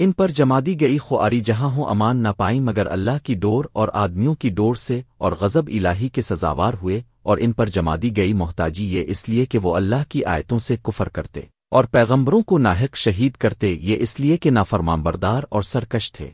ان پر جما دی گئی خواری جہاں ہوں امان نہ پائیں مگر اللہ کی ڈور اور آدمیوں کی ڈور سے اور غضب الہی کے سزاوار ہوئے اور ان پر جما دی گئی محتاجی یہ اس لیے کہ وہ اللہ کی آیتوں سے کفر کرتے اور پیغمبروں کو ناحق شہید کرتے یہ اس لیے کہ نافرمان بردار اور سرکش تھے۔